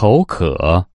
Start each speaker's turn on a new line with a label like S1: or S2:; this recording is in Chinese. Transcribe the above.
S1: 口渴。